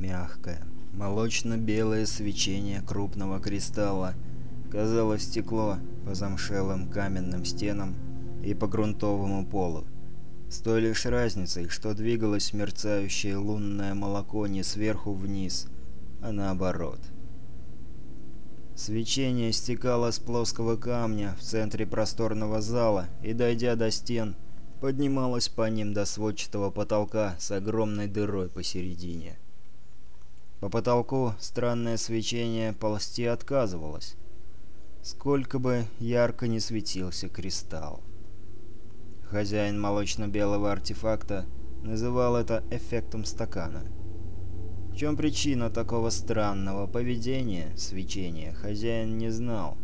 мягкое, молочно-белое свечение крупного кристалла казало стекло по замшелым каменным стенам и по грунтовому полу. С той лишь разницей, что двигалось мерцающее лунное молоко не сверху вниз, а наоборот. Свечение стекало с плоского камня в центре просторного зала и, дойдя до стен, поднималось по ним до сводчатого потолка с огромной дырой посередине. По потолку странное свечение ползти отказывалось. Сколько бы ярко не светился кристалл. Хозяин молочно-белого артефакта называл это эффектом стакана. В чем причина такого странного поведения свечения, хозяин не знал.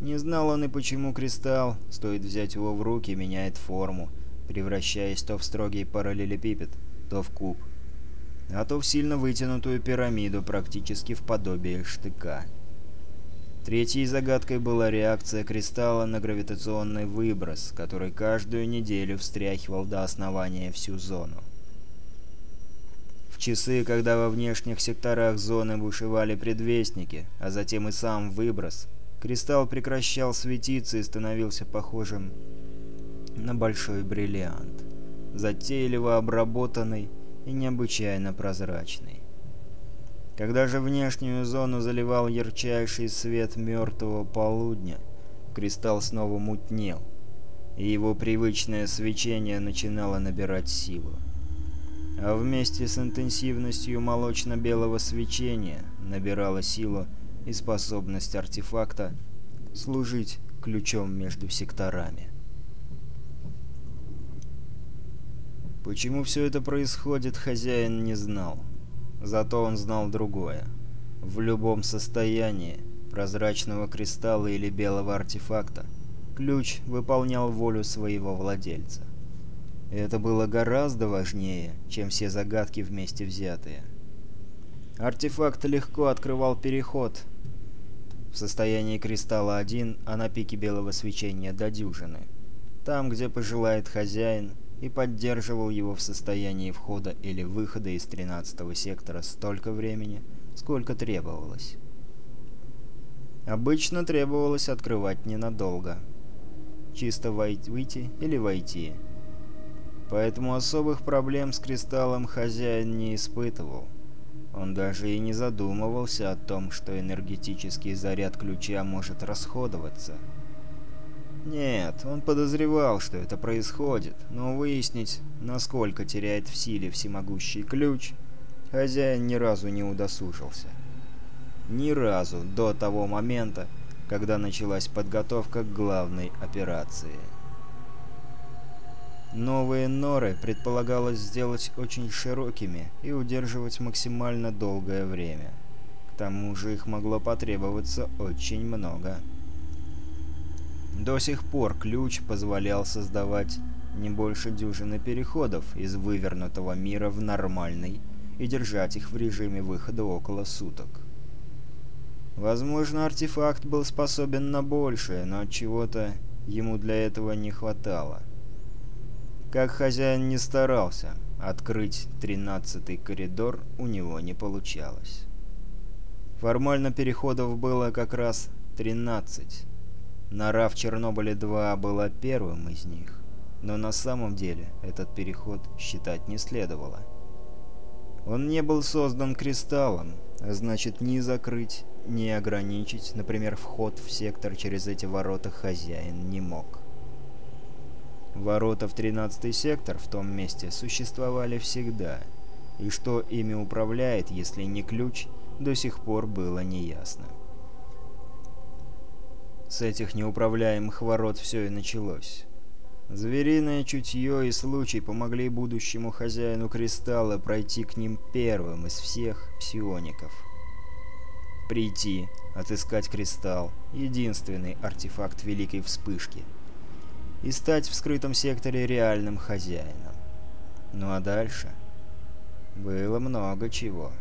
Не знал он и почему кристалл, стоит взять его в руки, меняет форму, превращаясь то в строгий параллелепипед, то в куб а то в сильно вытянутую пирамиду, практически в подобие штыка. Третьей загадкой была реакция кристалла на гравитационный выброс, который каждую неделю встряхивал до основания всю зону. В часы, когда во внешних секторах зоны бушевали предвестники, а затем и сам выброс, кристалл прекращал светиться и становился похожим на большой бриллиант, затейливо обработанный и необычайно прозрачный. Когда же внешнюю зону заливал ярчайший свет мертвого полудня, кристалл снова мутнел, и его привычное свечение начинало набирать силу. А вместе с интенсивностью молочно-белого свечения набирала силу и способность артефакта служить ключом между секторами. Почему все это происходит, хозяин не знал. Зато он знал другое. В любом состоянии, прозрачного кристалла или белого артефакта, ключ выполнял волю своего владельца. Это было гораздо важнее, чем все загадки вместе взятые. Артефакт легко открывал переход в состоянии кристалла один, а на пике белого свечения до дюжины. Там, где пожелает хозяин, и поддерживал его в состоянии входа или выхода из 13-го сектора столько времени, сколько требовалось. Обычно требовалось открывать ненадолго. Чисто выйти или войти. Поэтому особых проблем с кристаллом хозяин не испытывал. Он даже и не задумывался о том, что энергетический заряд ключа может расходоваться – нет, он подозревал, что это происходит, но выяснить, насколько теряет в силе всемогущий ключ, хозяин ни разу не удосужился. Ни разу до того момента, когда началась подготовка к главной операции. Новые норы предполагалось сделать очень широкими и удерживать максимально долгое время. К тому же их могло потребоваться очень много. До сих пор ключ позволял создавать не больше дюжины переходов из вывернутого мира в нормальный и держать их в режиме выхода около суток. Возможно, артефакт был способен на большее, но чего-то ему для этого не хватало. Как хозяин не старался, открыть тринадцатый коридор у него не получалось. Формально переходов было как раз 13, Нора в Чернобыле 2 была первым из них, но на самом деле этот переход считать не следовало. Он не был создан кристаллом, а значит ни закрыть, ни ограничить, например, вход в сектор через эти ворота хозяин не мог. Ворота в 13 сектор в том месте существовали всегда, и что ими управляет, если не ключ, до сих пор было неясно. С этих неуправляемых ворот все и началось. Звериное чутье и случай помогли будущему хозяину Кристалла пройти к ним первым из всех псиоников. Прийти, отыскать Кристалл, единственный артефакт Великой Вспышки, и стать в скрытом секторе реальным хозяином. Ну а дальше? Было много чего.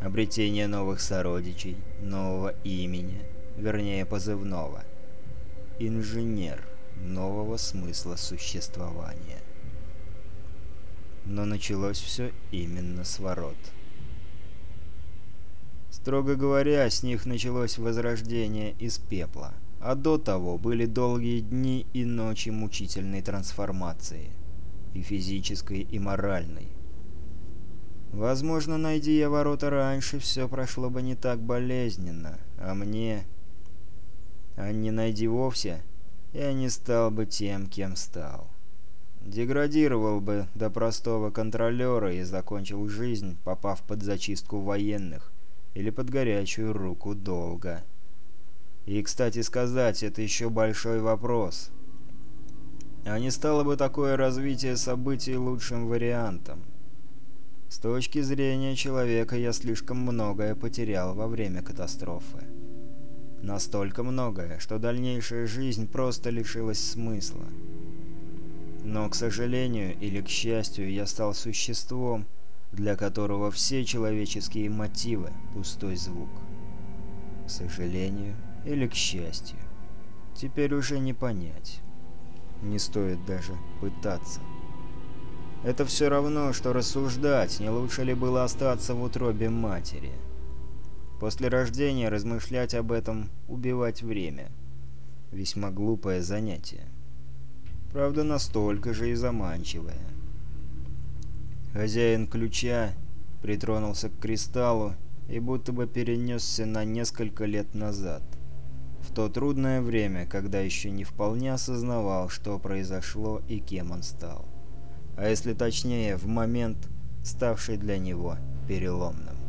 Обретение новых сородичей, нового имени — вернее позывного. Инженер нового смысла существования. Но началось все именно с ворот. Строго говоря, с них началось возрождение из пепла, а до того были долгие дни и ночи мучительной трансформации, и физической, и моральной. Возможно, найди я ворота раньше, все прошло бы не так болезненно, а мне а не найди вовсе, я не стал бы тем, кем стал. Деградировал бы до простого контролера и закончил жизнь, попав под зачистку военных или под горячую руку долго. И, кстати сказать, это еще большой вопрос. А не стало бы такое развитие событий лучшим вариантом? С точки зрения человека я слишком многое потерял во время катастрофы. Настолько многое, что дальнейшая жизнь просто лишилась смысла. Но, к сожалению или к счастью, я стал существом, для которого все человеческие мотивы – пустой звук. К сожалению или к счастью. Теперь уже не понять. Не стоит даже пытаться. Это все равно, что рассуждать, не лучше ли было остаться в утробе матери – После рождения размышлять об этом – убивать время. Весьма глупое занятие. Правда, настолько же и заманчивое. Хозяин ключа притронулся к кристаллу и будто бы перенесся на несколько лет назад. В то трудное время, когда еще не вполне осознавал, что произошло и кем он стал. А если точнее, в момент, ставший для него переломным.